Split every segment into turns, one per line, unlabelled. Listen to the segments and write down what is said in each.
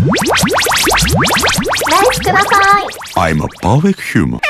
ライスください。
I'm a public human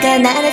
かなら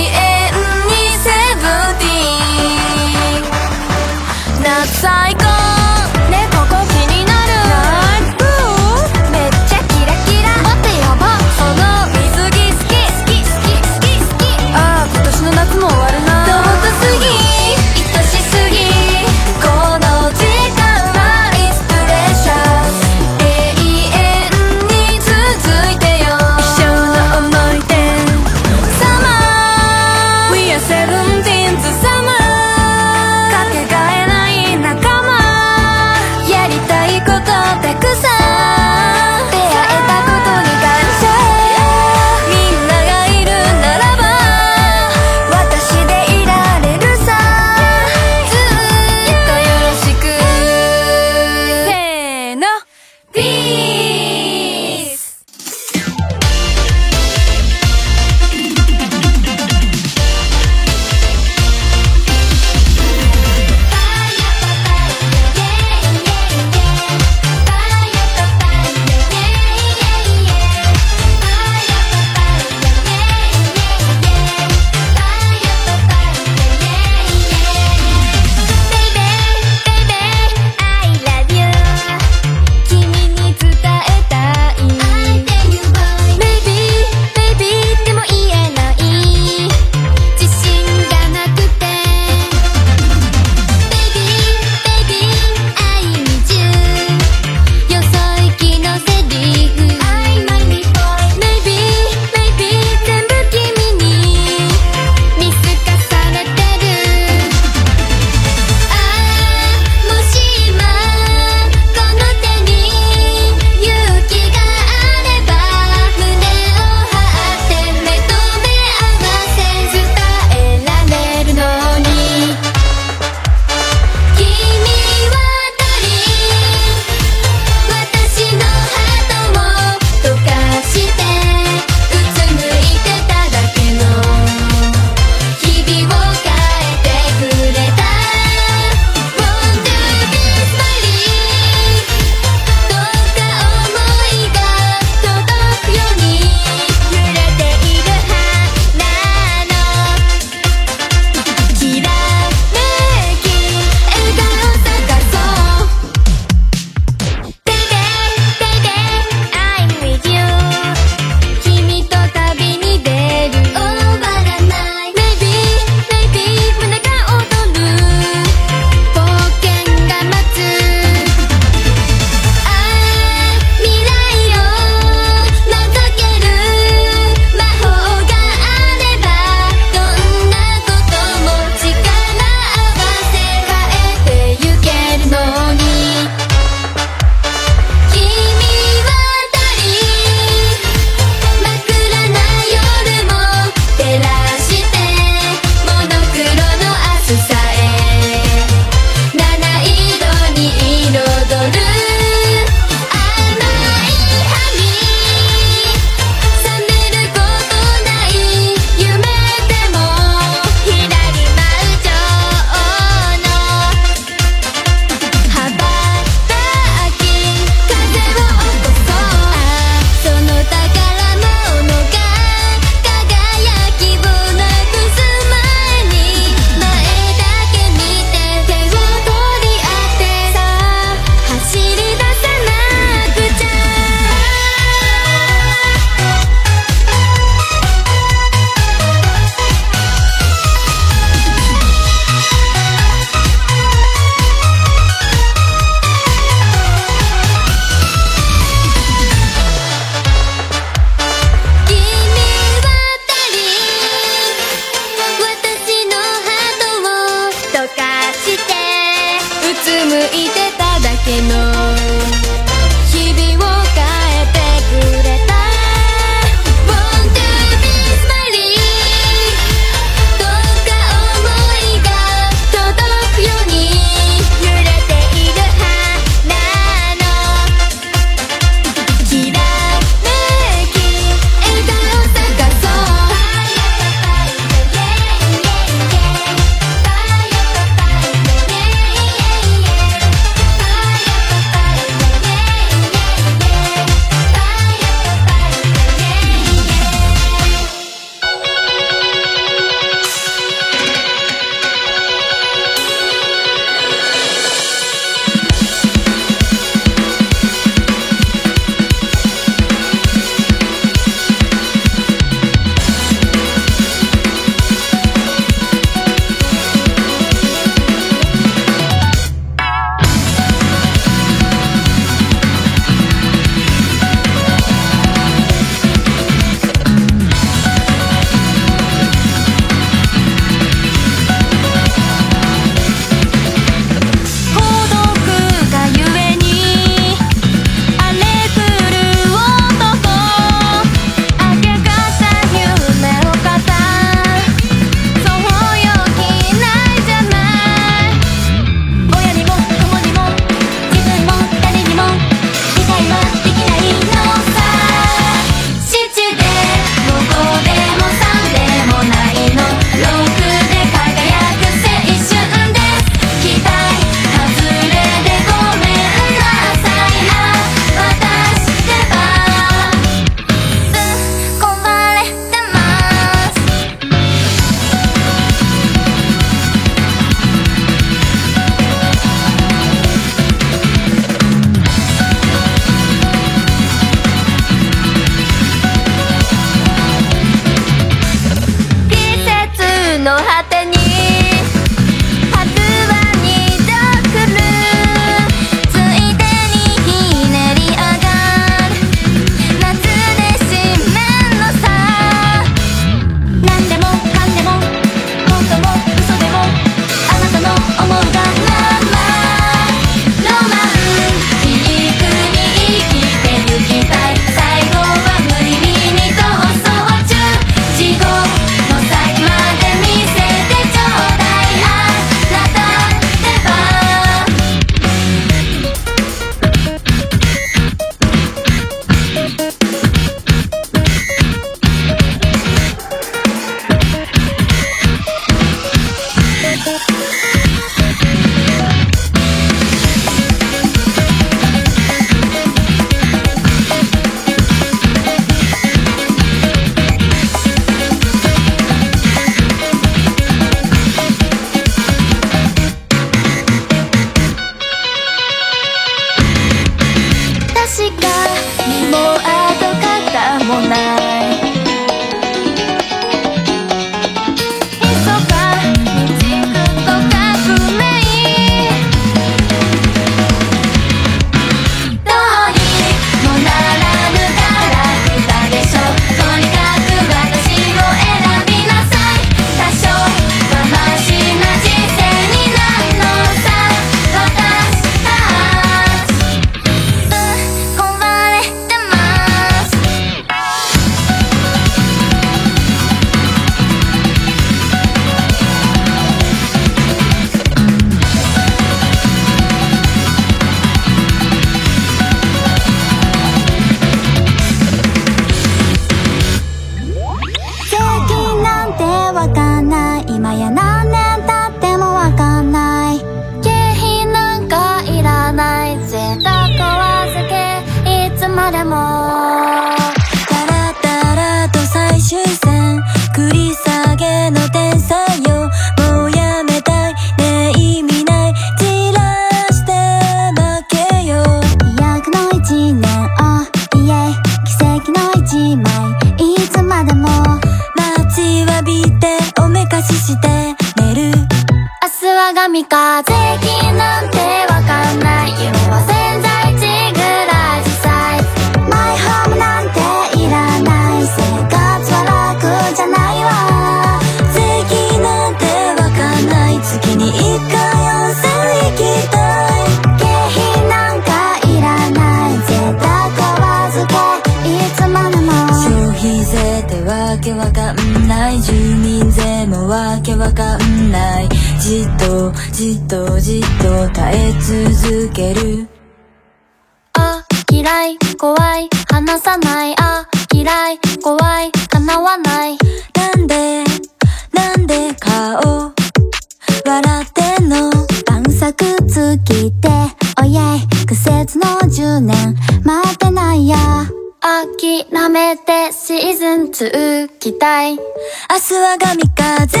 明日は神
風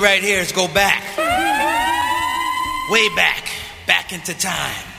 right here is go back, way back, back into time.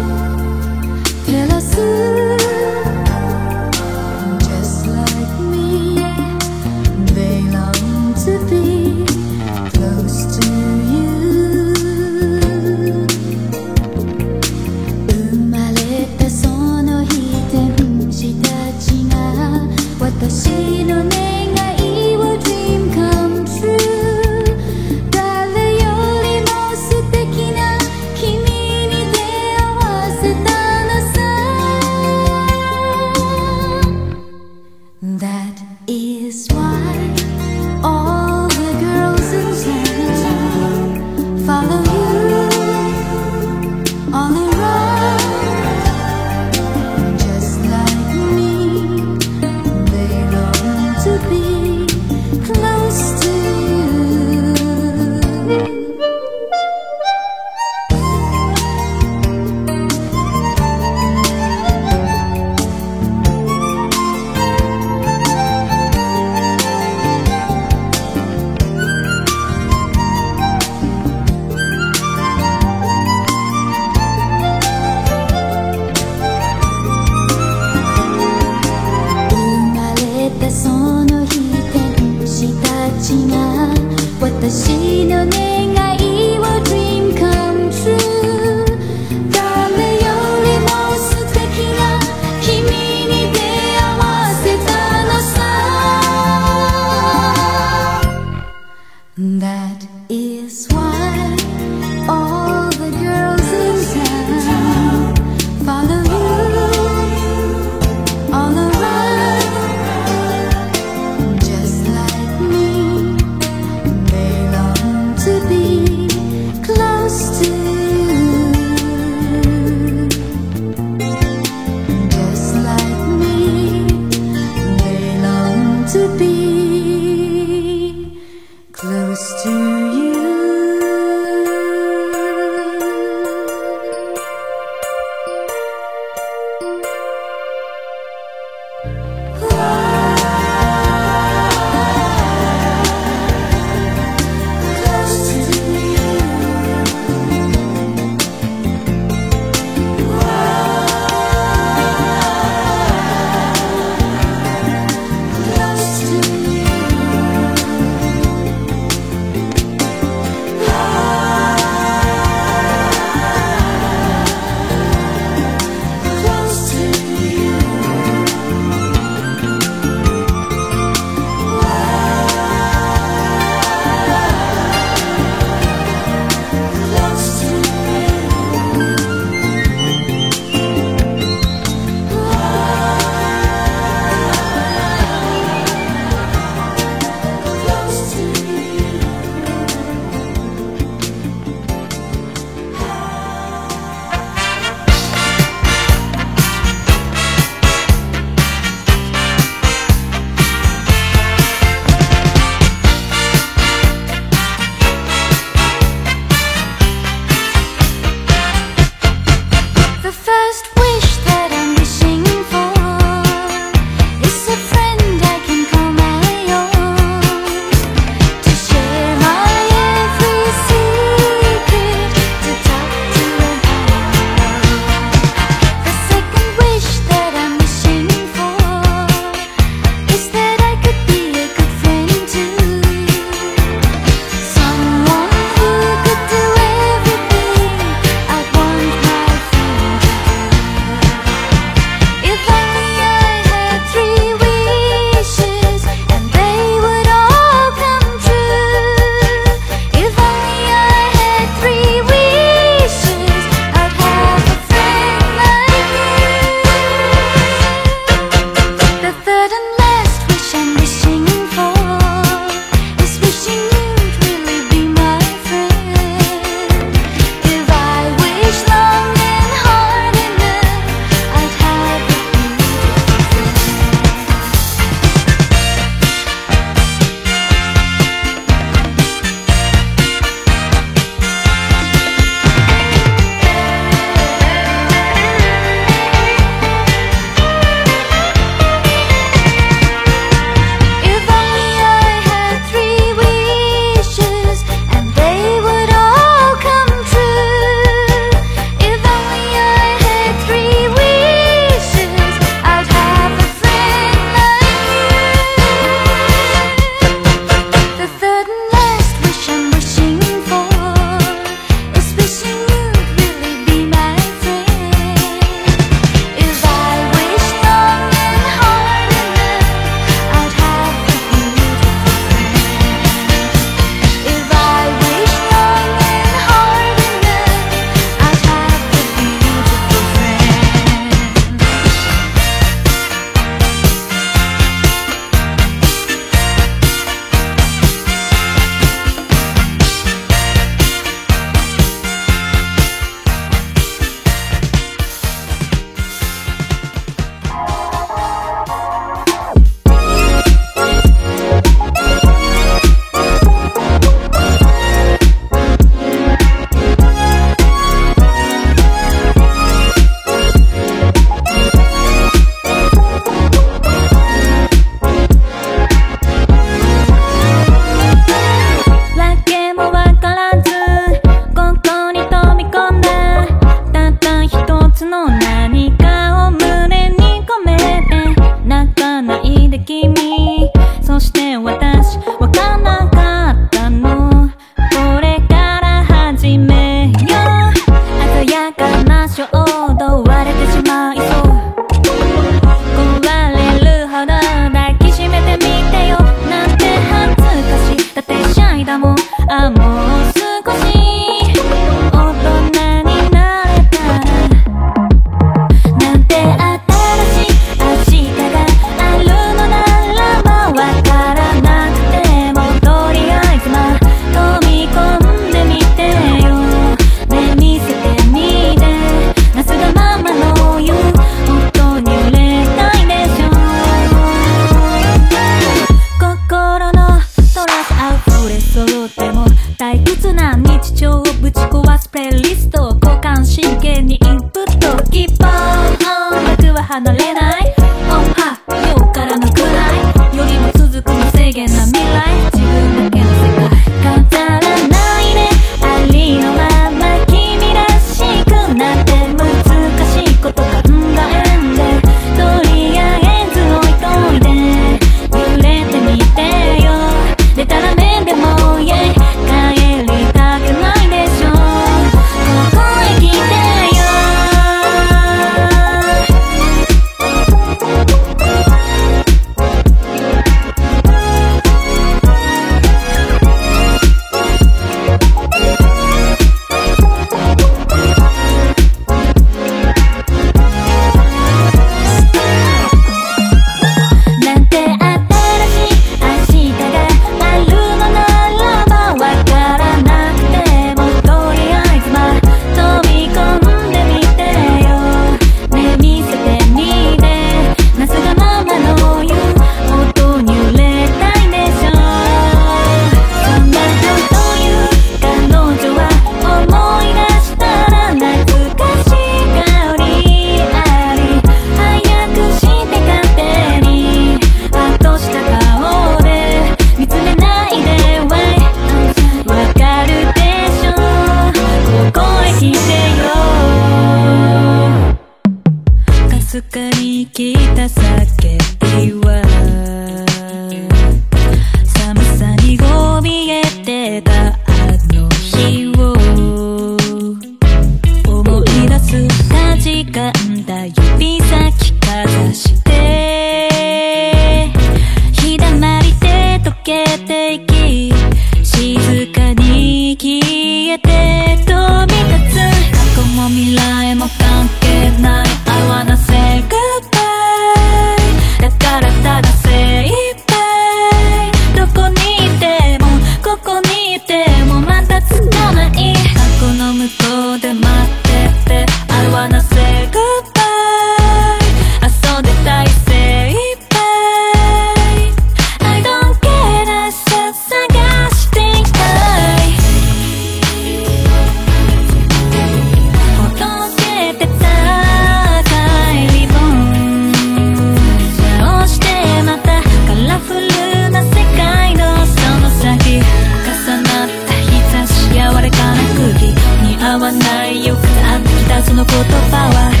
た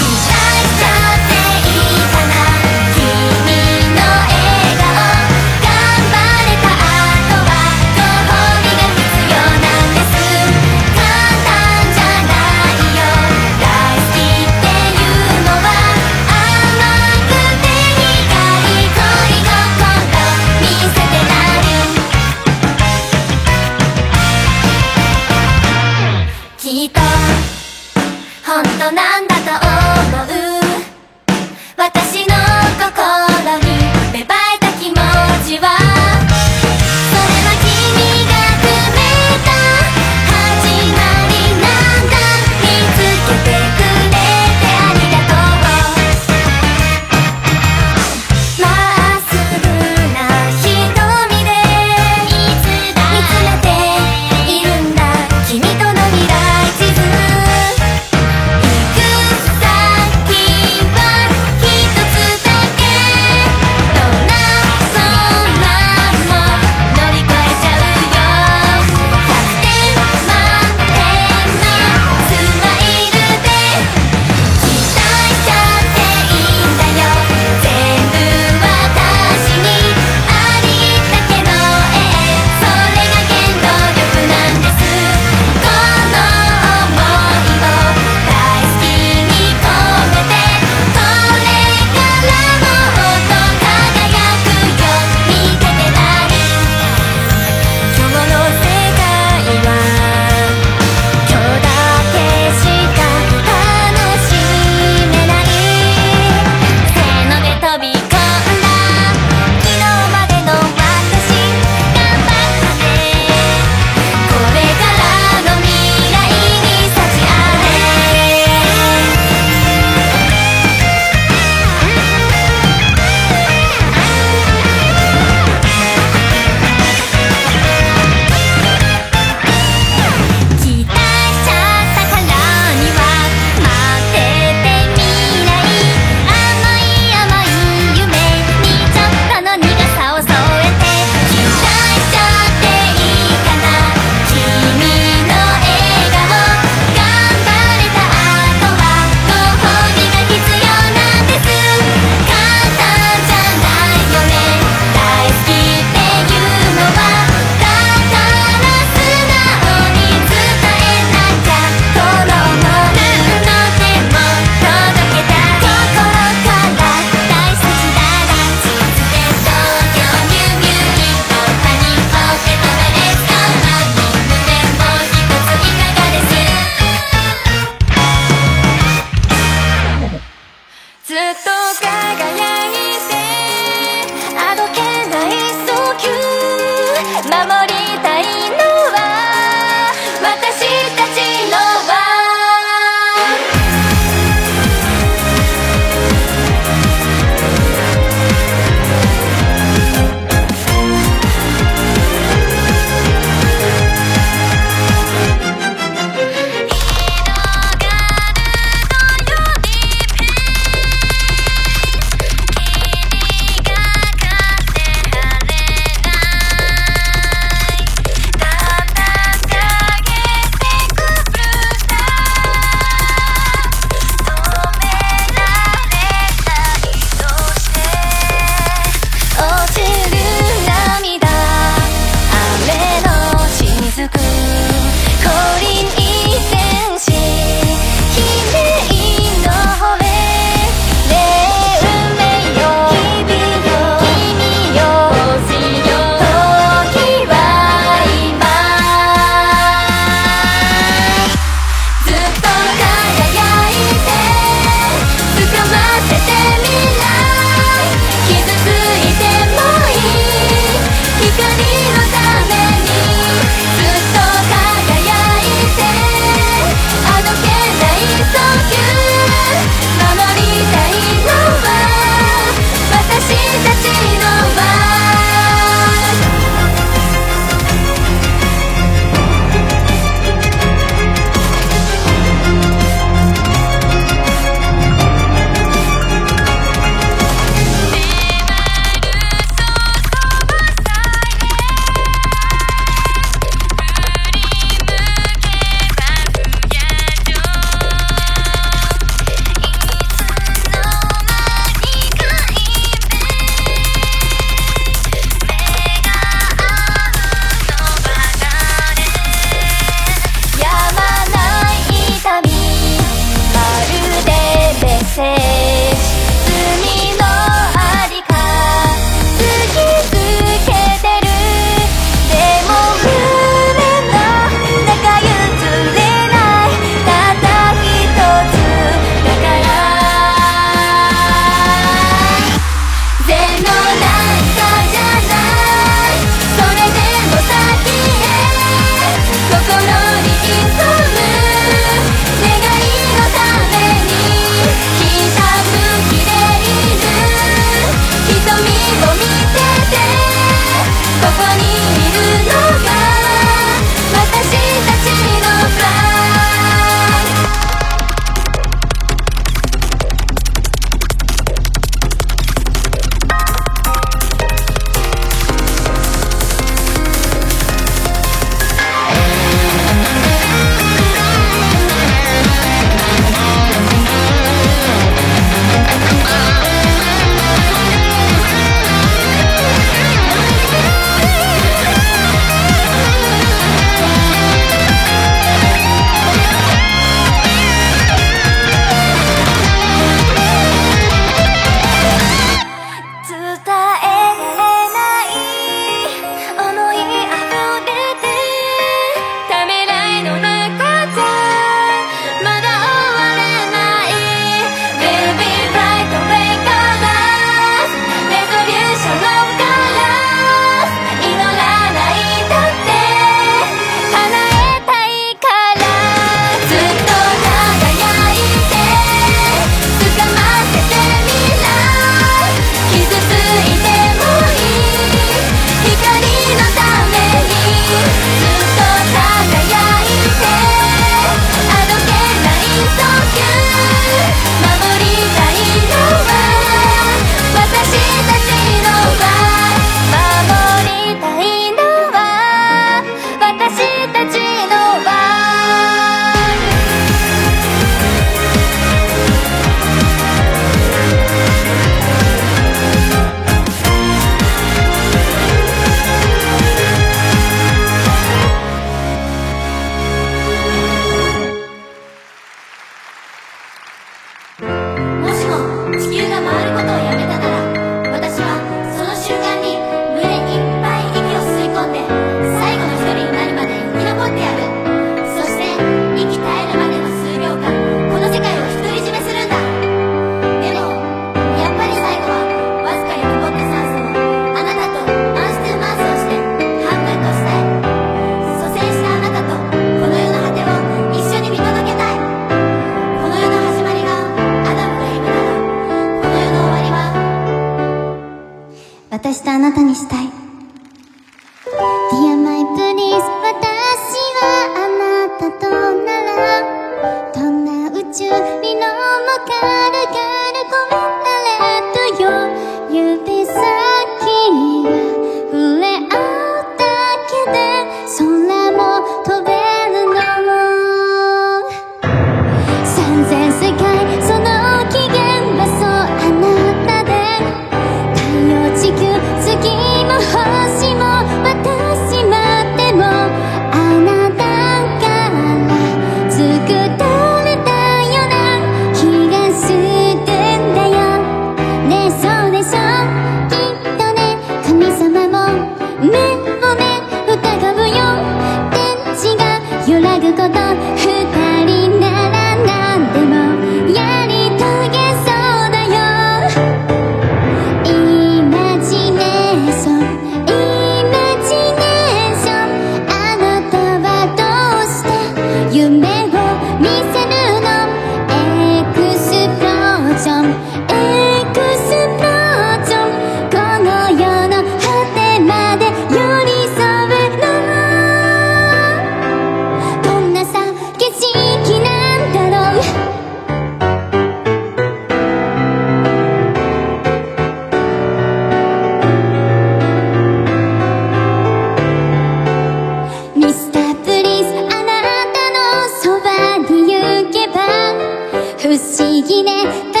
ね。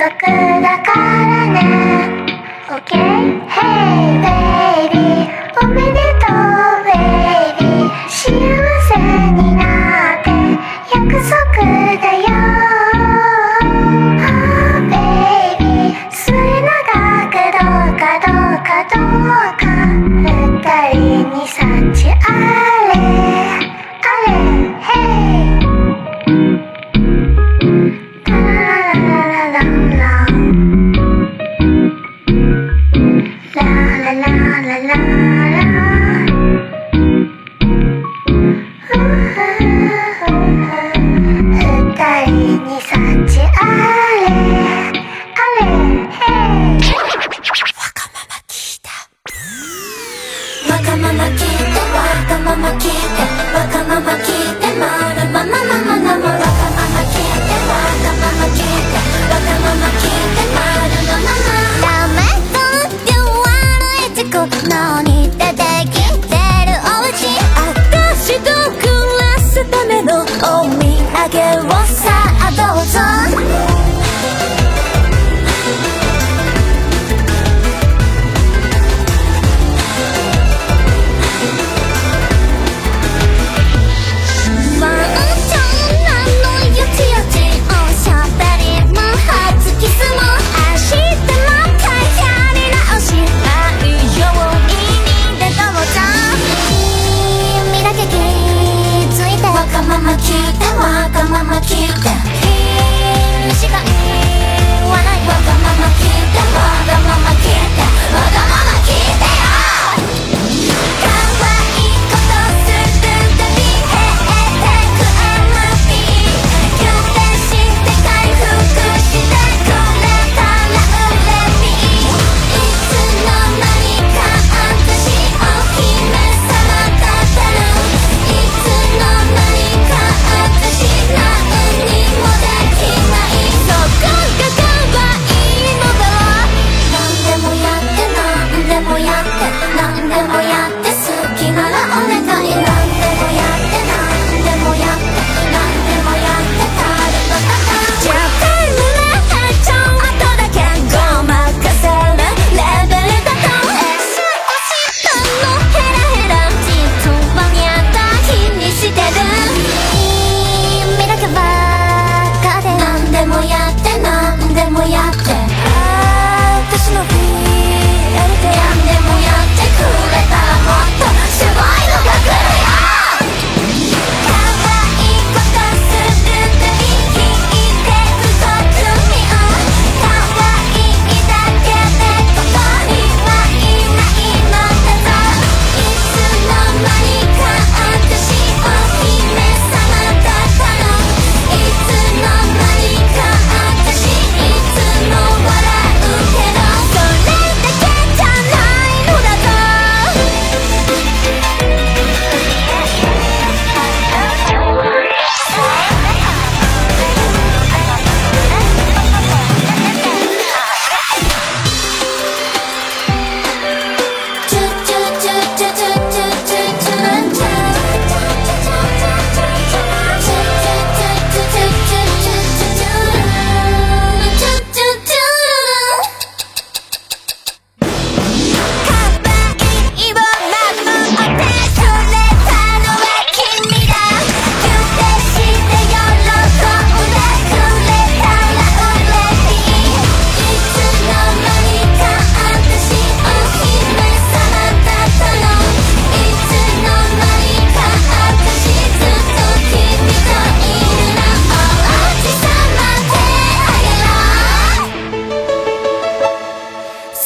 Okay.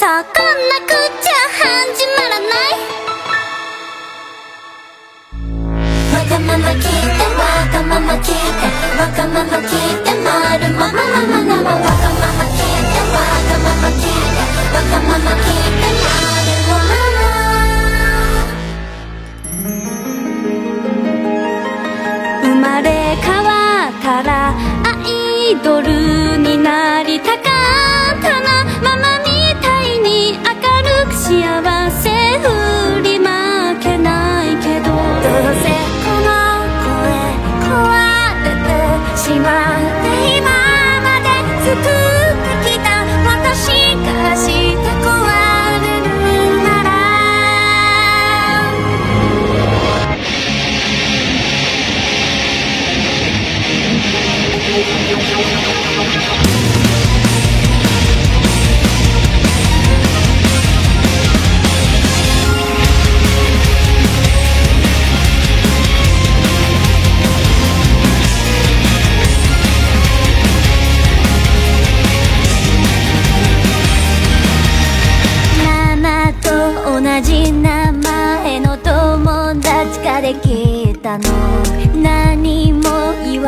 こんなくちゃ始まらない。
わが
まま聞い
てわがまま聞いてわがまま聞いてまるもまままままわがまま聞いてわがまま聞いてわがまま聞いてまるまま
生まれ変わったらアイドルになりたく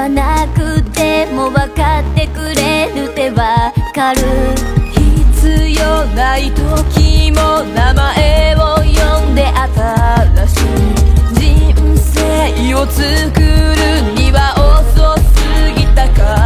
なくても分かってくれるってわかる。必要ない時も名前を呼んで新しい。人生を作るには遅すぎたか。ら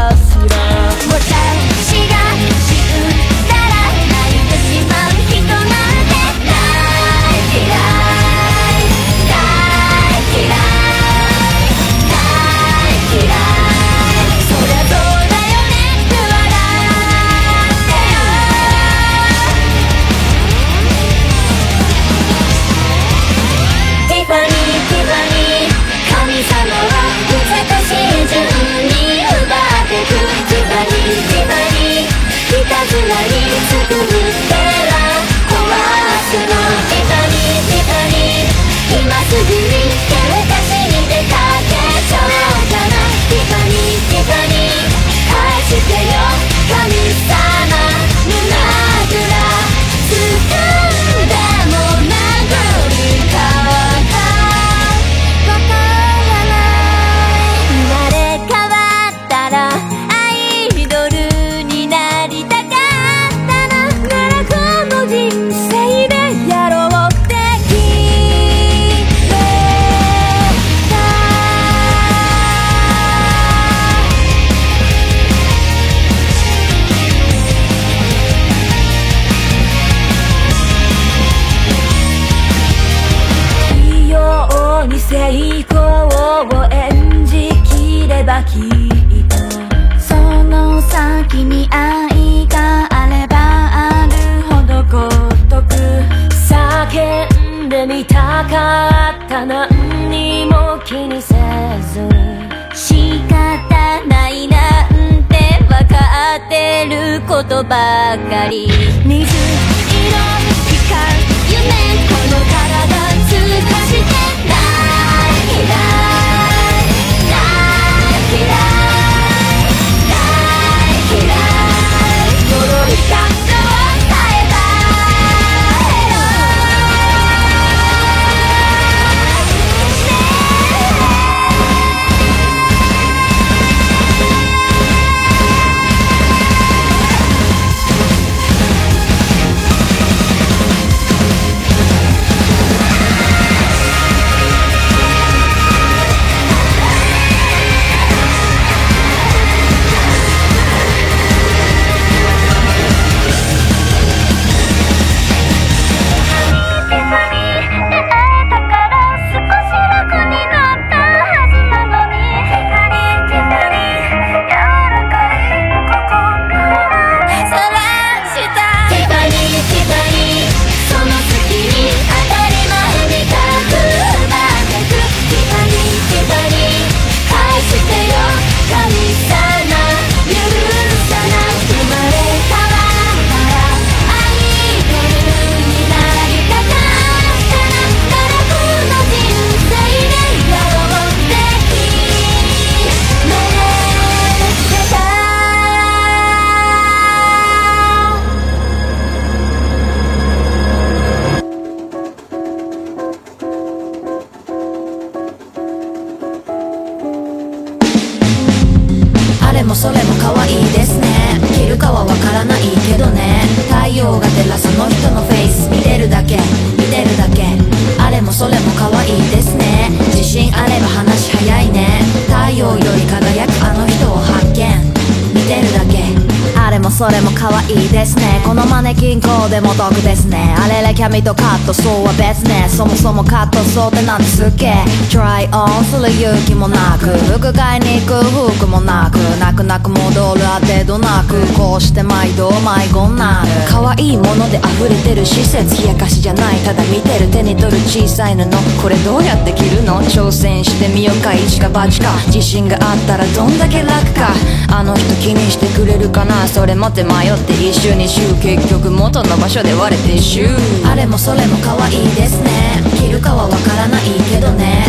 服買いに行く服もなく泣く泣く戻るあてどなくこうして毎度迷子になる。可愛いもので溢れてる施設冷やかしじゃないただ見てる手に取る小さい布。これどうやって着るの？挑戦してみようか一か八か。自信があったらどんだけ楽か。あの人気にしてくれるかな？それもって迷って一周二周結局元の場所で割れてシュー。あれもそれも可愛いですね。着るかはわからないけどね。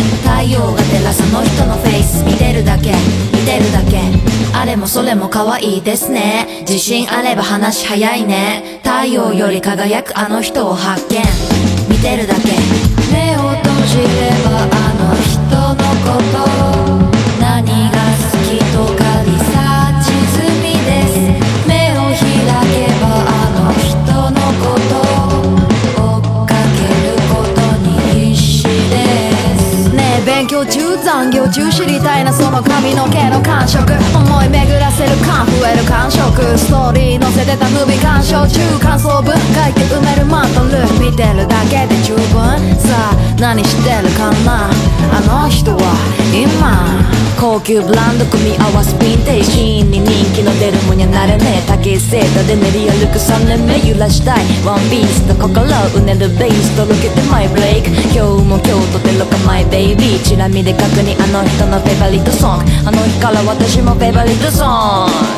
陽が照らすあの人のフェイス。見てるだけ。見てるだけ。あれもそれも可愛いですね。自信あれば話早いね。太陽より輝くあの人を発見。見てるだけ。目を閉じればあの人のこと。を残業中知りたいなその髪の毛の感触思い巡らせる感増える感触ストーリー載せてたムービ鑑賞中感想文書いて埋めるマントル見てるだけで十分さあ何してるか。なあの人は今高級ブランド組み合わせピンテージシーンに人気の出るもにゃなれねえ竹セーターで練り歩く3年目揺らしたいワンピースと心うねるベースとロケてマイブレイク今日も京都でロカマイベイビーチラ見で特にあの人のフェイバリットソング。あの日から私もフェイバリットソング。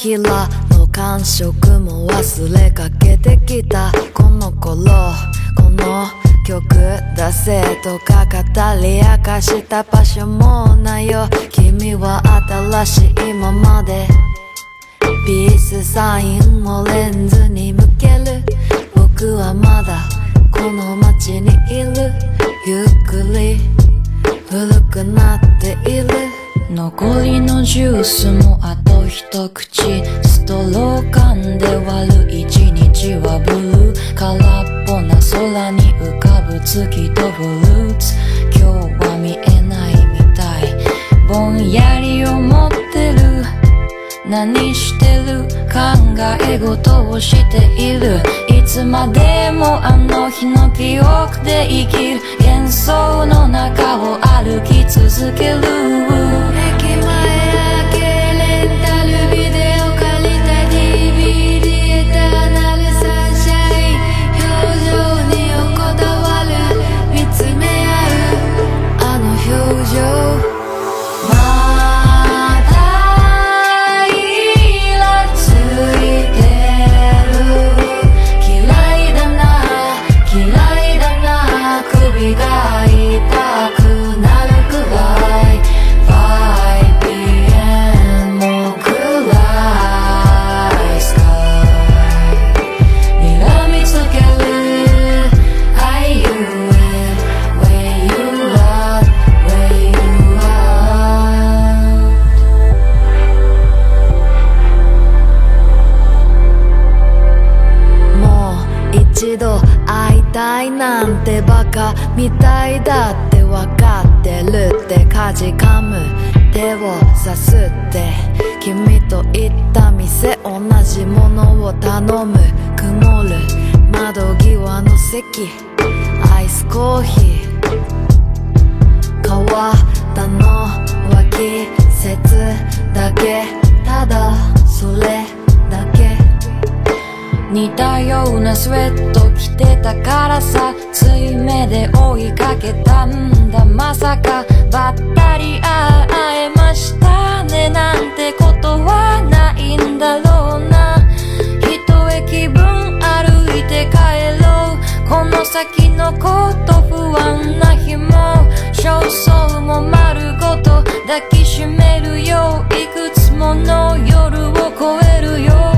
ひらの感触も忘れかけてきた。この頃この曲出せとか語り明かした場所もないよ。君は新しいままで。ピースサインをレンズに向ける。僕はまだこの街にいる。ゆっくり古くなっている。残りのジュースもあと一口。ストロー缶で割る一日はブルー。空っぽな空に浮かぶ月とフルーツ。今日は見えないみたい。ぼんやり思って何してる考え事をしている？いつまでもあの日の記憶で生きる。幻想の中を歩き続ける。みたいだってわかってるってかじかむ手をさすって。君と行った店同じものを頼む。曇る窓際の席。アイスコーヒー。変わったのは季節だけ。ただそれ似たようなスウェット着てたからさつい目で追いかけたんだまさか。ばったり会えましたねなんてことはないんだろうな。一駅分歩いて帰ろう。この先のこと不安な日も。焦燥も丸ごと抱きしめるよいくつもの夜を越えるよ